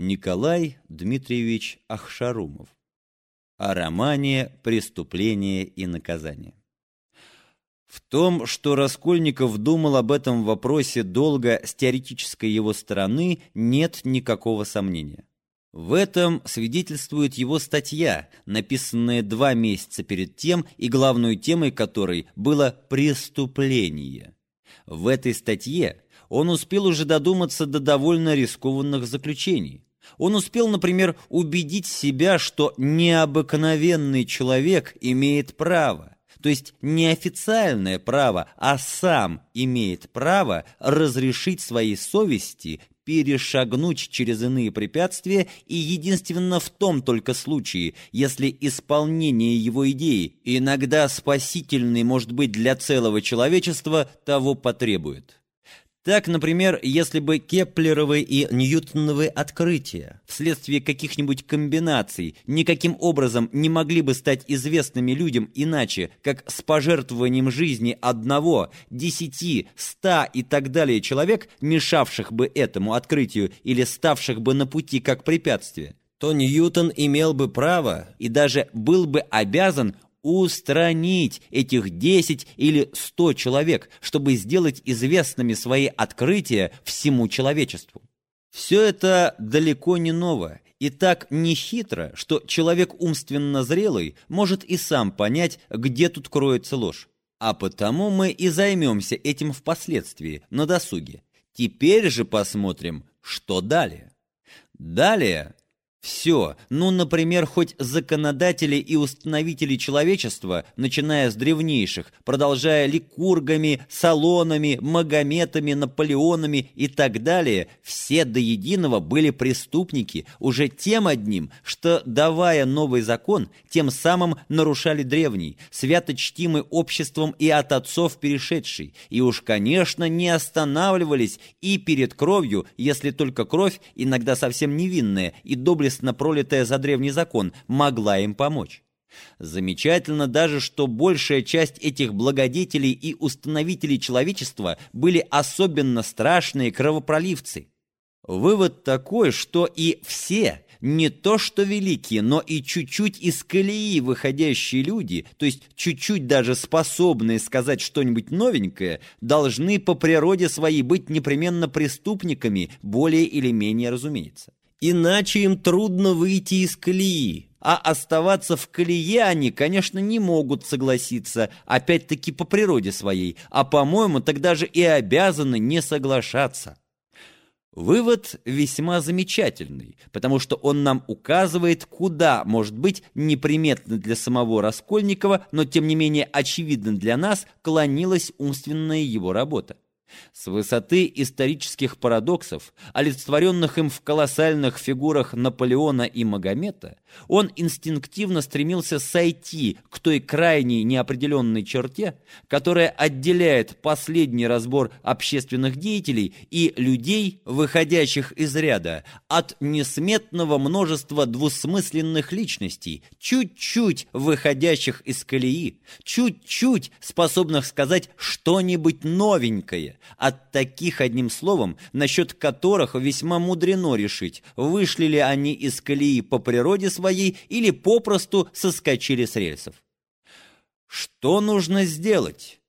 Николай Дмитриевич Ахшарумов. О романе «Преступление и наказание». В том, что Раскольников думал об этом вопросе долго с теоретической его стороны, нет никакого сомнения. В этом свидетельствует его статья, написанная два месяца перед тем и главной темой которой было «преступление». В этой статье он успел уже додуматься до довольно рискованных заключений. Он успел, например, убедить себя, что необыкновенный человек имеет право, то есть не официальное право, а сам имеет право разрешить своей совести перешагнуть через иные препятствия и единственно в том только случае, если исполнение его идеи, иногда спасительной может быть для целого человечества, того потребует. Так, например, если бы Кеплеровы и Ньютоновы открытия вследствие каких-нибудь комбинаций никаким образом не могли бы стать известными людям иначе, как с пожертвованием жизни одного, десяти, ста и так далее человек, мешавших бы этому открытию или ставших бы на пути как препятствие, то Ньютон имел бы право и даже был бы обязан устранить этих 10 или 100 человек, чтобы сделать известными свои открытия всему человечеству. Все это далеко не ново и так нехитро, что человек умственно зрелый может и сам понять, где тут кроется ложь. А потому мы и займемся этим впоследствии, на досуге. Теперь же посмотрим, что далее. Далее все, ну, например, хоть законодатели и установители человечества, начиная с древнейших, продолжая ликургами, салонами, магометами, наполеонами и так далее, все до единого были преступники уже тем одним, что, давая новый закон, тем самым нарушали древний, свято чтимый обществом и от отцов перешедший, и уж, конечно, не останавливались и перед кровью, если только кровь, иногда совсем невинная, и доблестная, доблестно пролитая за древний закон, могла им помочь. Замечательно даже, что большая часть этих благодетелей и установителей человечества были особенно страшные кровопроливцы. Вывод такой, что и все, не то что великие, но и чуть-чуть из колеи выходящие люди, то есть чуть-чуть даже способные сказать что-нибудь новенькое, должны по природе своей быть непременно преступниками, более или менее разумеется. Иначе им трудно выйти из колеи. А оставаться в колее они, конечно, не могут согласиться, опять-таки по природе своей, а, по-моему, тогда же и обязаны не соглашаться. Вывод весьма замечательный, потому что он нам указывает, куда, может быть, неприметно для самого Раскольникова, но тем не менее очевидно для нас, клонилась умственная его работа. С высоты исторических парадоксов, олицетворенных им в колоссальных фигурах Наполеона и Магомета, он инстинктивно стремился сойти к той крайней неопределенной черте, которая отделяет последний разбор общественных деятелей и людей, выходящих из ряда, от несметного множества двусмысленных личностей, чуть-чуть выходящих из колеи, чуть-чуть способных сказать что-нибудь новенькое, от таких, одним словом, насчет которых весьма мудрено решить, вышли ли они из колеи по природе своей или попросту соскочили с рельсов. Что нужно сделать?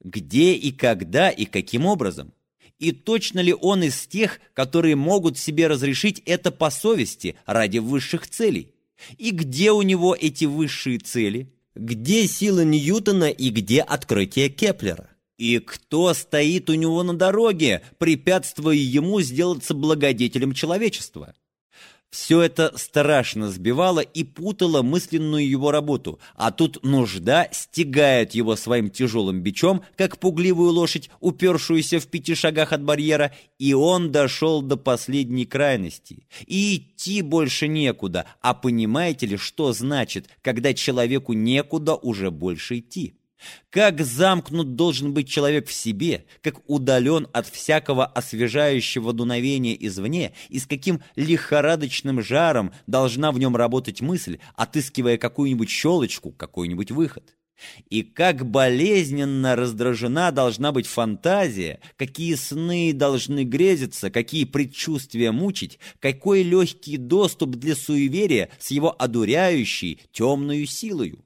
Где и когда и каким образом? И точно ли он из тех, которые могут себе разрешить это по совести ради высших целей? И где у него эти высшие цели? Где сила Ньютона и где открытие Кеплера? И кто стоит у него на дороге, препятствуя ему сделаться благодетелем человечества? Все это страшно сбивало и путало мысленную его работу, а тут нужда стягает его своим тяжелым бичом, как пугливую лошадь, упершуюся в пяти шагах от барьера, и он дошел до последней крайности. И идти больше некуда, а понимаете ли, что значит, когда человеку некуда уже больше идти? Как замкнут должен быть человек в себе, как удален от всякого освежающего дуновения извне, и с каким лихорадочным жаром должна в нем работать мысль, отыскивая какую-нибудь щелочку, какой-нибудь выход. И как болезненно раздражена должна быть фантазия, какие сны должны грезиться, какие предчувствия мучить, какой легкий доступ для суеверия с его одуряющей темную силою.